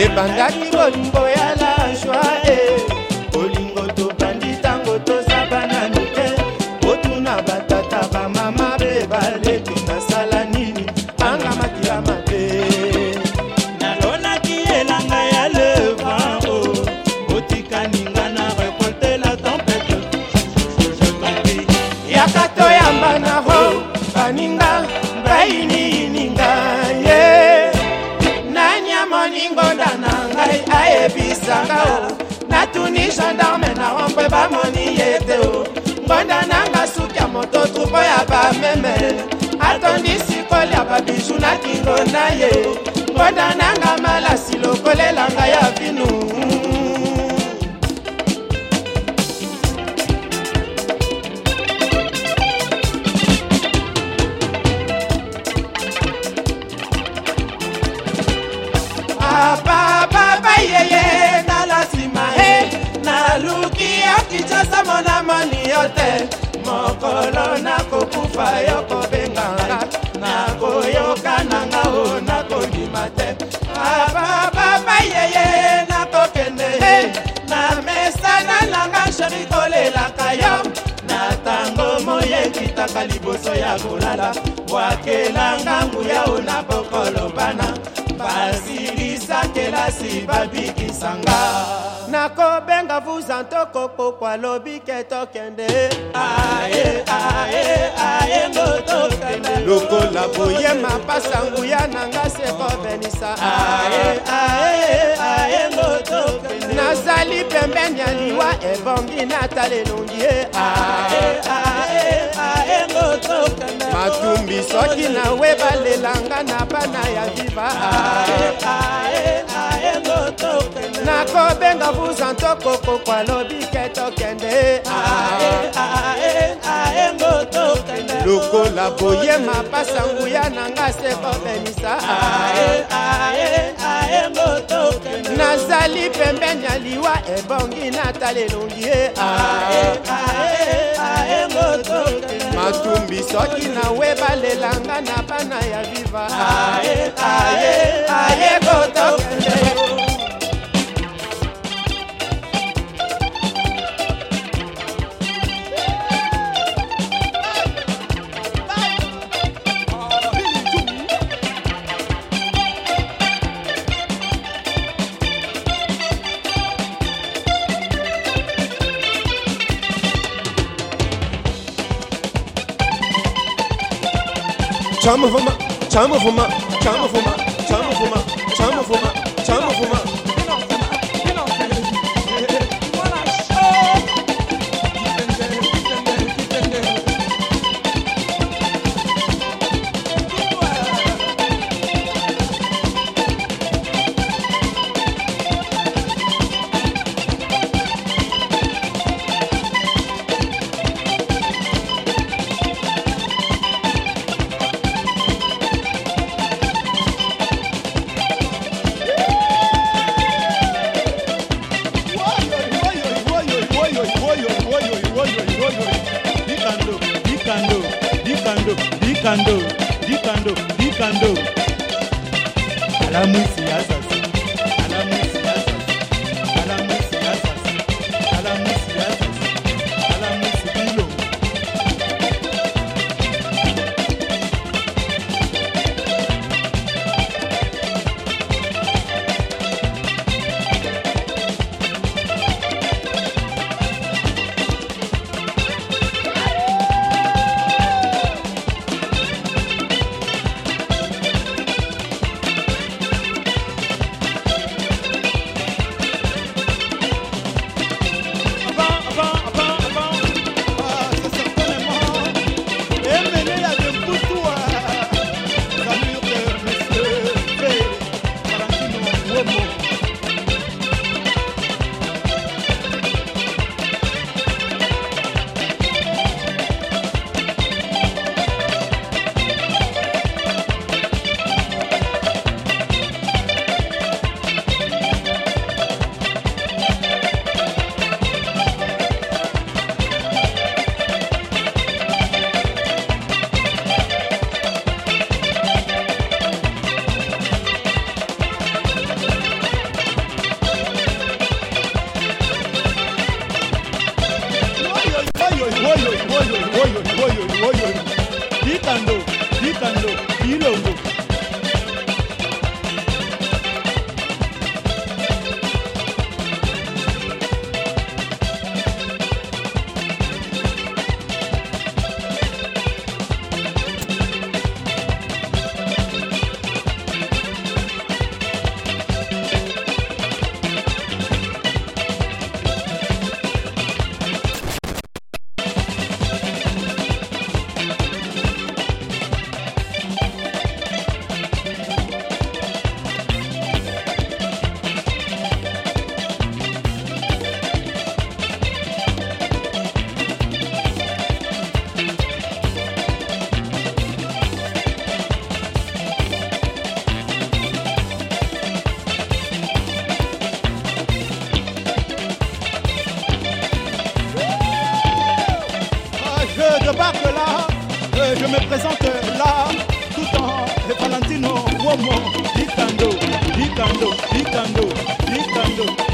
ebandaki bolingo ya kaka o natuni gendarme narompe bamoni ye te o ngonda nanga suki ya moto trupo ya bameme atondi sikoli ya babiju na kingo na ye ngonda nanga mala te mokolo nakokufa yo kobenganga nakoyokananga o nakondima te abababa yeye nakokende ye na mesana nanga sheri kolelaka yo na ntango moyekitaka liboso ya kolala wakelanga nguyao na bokolo bana basilisa kelasi babikisanga nakobenga vuza ntoko pokwa lobike tokende aye aye ayengo tokende lokola boye mapasa nguya na nga se kobenisa aye aye ayengo tokende nazali pembeni ya liwa ebongi natalelongi ye aye aye aye matumbi soki nawe balelanga na bana ya viva nakobenga buza ntokokokwa lobike tokende lokola boye mapasa nguya nanga se kobemisa nazali pembeni ya liwa ebongi natala elongi ye eh, ah. matumbi soki nawe balelanga na bana ya viva ah. aye kotoke Chama, vamos, chama, vamos, chama, vamos, chama, vamos. dikando dikando dikando alamwisi azasa là, je me présente là, tout en Valentino Womo, Ditando, Ditando, Ditando. ditando.